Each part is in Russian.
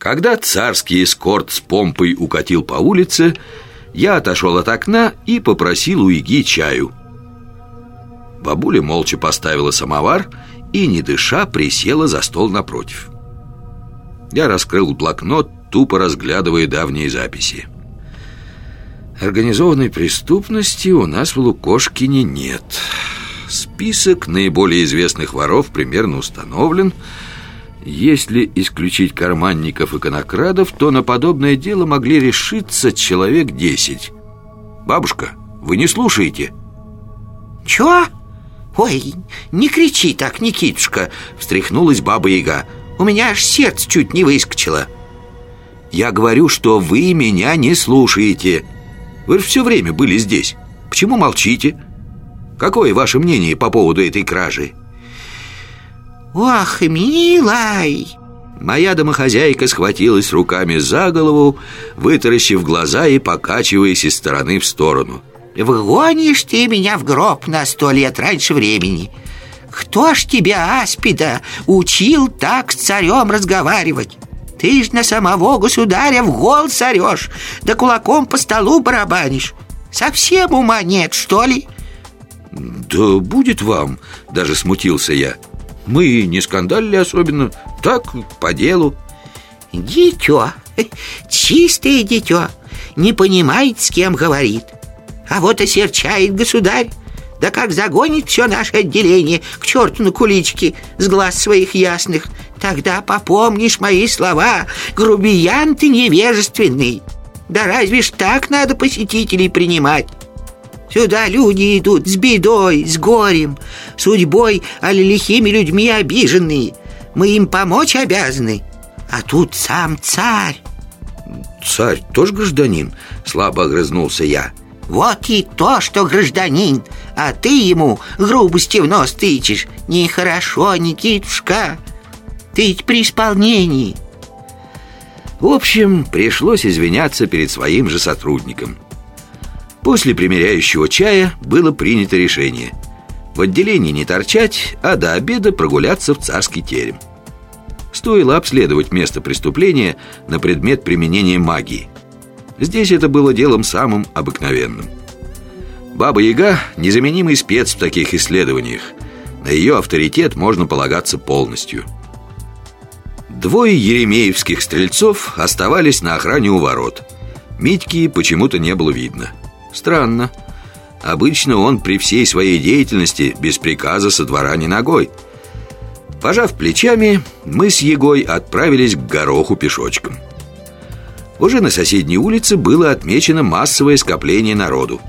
Когда царский эскорт с помпой укатил по улице, я отошел от окна и попросил у Иги чаю. Бабуля молча поставила самовар и, не дыша, присела за стол напротив. Я раскрыл блокнот, тупо разглядывая давние записи. Организованной преступности у нас в Лукошкине нет. Список наиболее известных воров примерно установлен. Если исключить карманников и конокрадов, то на подобное дело могли решиться человек десять. Бабушка, вы не слушаете? Чё? Ой, не кричи так, Никитушка Встряхнулась баба-яга У меня аж сердце чуть не выскочило Я говорю, что вы меня не слушаете вы же все время были здесь. Почему молчите? Какое ваше мнение по поводу этой кражи? Ох, милай! Моя домохозяйка схватилась руками за голову, вытаращив глаза и покачиваясь из стороны в сторону. Вгонишь ты меня в гроб на сто лет раньше времени. Кто ж тебя, Аспида, учил так с царем разговаривать? Ты ж на самого государя в гол сорешь Да кулаком по столу барабанишь Совсем ума нет, что ли? Да будет вам, даже смутился я Мы не скандалили особенно, так, по делу. Дитё, чистое дитё Не понимает, с кем говорит. А вот осерчает государь. Да как загонит все наше отделение к черту на кулички с глаз своих ясных, тогда попомнишь мои слова, грубиян ты невежественный. Да разве ж так надо посетителей принимать? Сюда люди идут с бедой, с горем, судьбой, али лихими людьми обиженные. Мы им помочь обязаны. А тут сам царь. Царь тоже гражданин? Слабо огрызнулся я. Вот и то, что гражданин, а ты ему грубости в нос тычешь. Нехорошо, Никитушка. Ты при исполнении. В общем, пришлось извиняться перед своим же сотрудником. После примеряющего чая было принято решение в отделении не торчать, а до обеда прогуляться в царский терем. Стоило обследовать место преступления на предмет применения магии – Здесь это было делом самым обыкновенным. Баба-Яга – незаменимый спец в таких исследованиях. На ее авторитет можно полагаться полностью. Двое еремеевских стрельцов оставались на охране у ворот. Митьки почему-то не было видно. Странно. Обычно он при всей своей деятельности без приказа со двора не ногой. Пожав плечами, мы с Егой отправились к гороху пешочком. Уже на соседней улице было отмечено массовое скопление народу.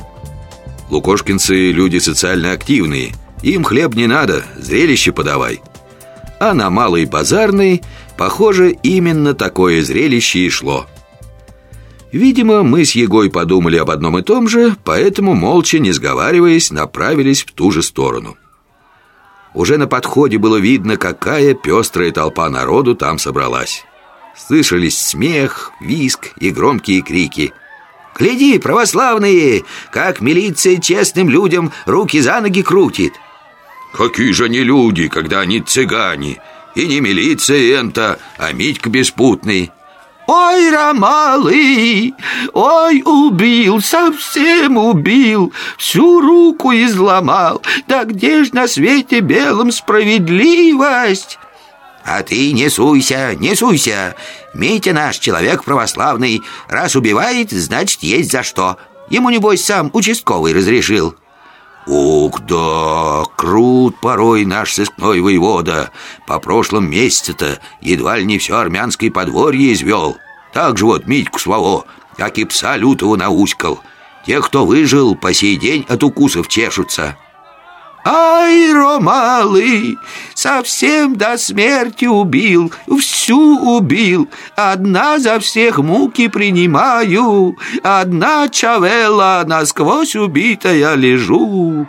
Лукошкинцы – люди социально активные. Им хлеб не надо, зрелище подавай. А на Малой Базарной, похоже, именно такое зрелище и шло. Видимо, мы с Егой подумали об одном и том же, поэтому, молча, не сговариваясь, направились в ту же сторону. Уже на подходе было видно, какая пестрая толпа народу там собралась. Слышались смех, виск и громкие крики «Гляди, православные, как милиция честным людям руки за ноги крутит!» «Какие же они люди, когда они цыгане! И не милиция это, а Митька беспутный!» Ой, Ромалый, ой, убил, совсем убил, всю руку изломал. Да где ж на свете белом справедливость? А ты не суйся, не суйся Митя наш человек православный Раз убивает, значит есть за что Ему, небось, сам участковый разрешил Ух, да, крут порой наш сыскной воевода. По прошлом месяце-то едва ли не все армянское подворье извел Так же вот Митьку своего, как и пса лютого науськал. Те, кто выжил, по сей день от укусов чешутся Ай, Ромалы, совсем до смерти убил, всю убил. Одна за всех муки принимаю, одна чавела насквозь убитая лежу.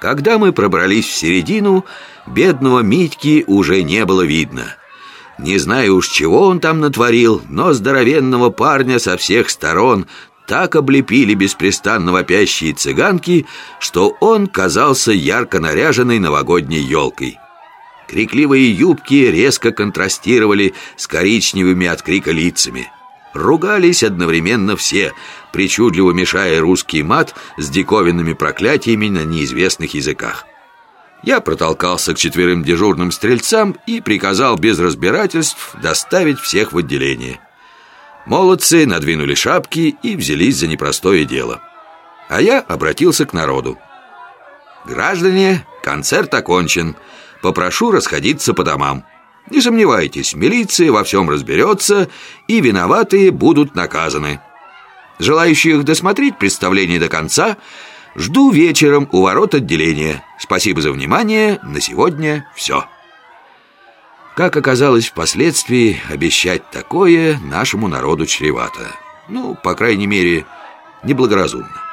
Когда мы пробрались в середину, бедного Митьки уже не было видно. Не знаю уж, чего он там натворил, но здоровенного парня со всех сторон так облепили беспрестанно вопящие цыганки, что он казался ярко наряженной новогодней елкой. Крикливые юбки резко контрастировали с коричневыми от крика лицами. Ругались одновременно все, причудливо мешая русский мат с диковинными проклятиями на неизвестных языках. Я протолкался к четверым дежурным стрельцам и приказал без разбирательств доставить всех в отделение. Молодцы надвинули шапки и взялись за непростое дело. А я обратился к народу. «Граждане, концерт окончен. Попрошу расходиться по домам. Не сомневайтесь, милиция во всем разберется, и виноватые будут наказаны. Желающих досмотреть представление до конца жду вечером у ворот отделения. Спасибо за внимание, на сегодня все». Как оказалось впоследствии, обещать такое нашему народу чревато. Ну, по крайней мере, неблагоразумно.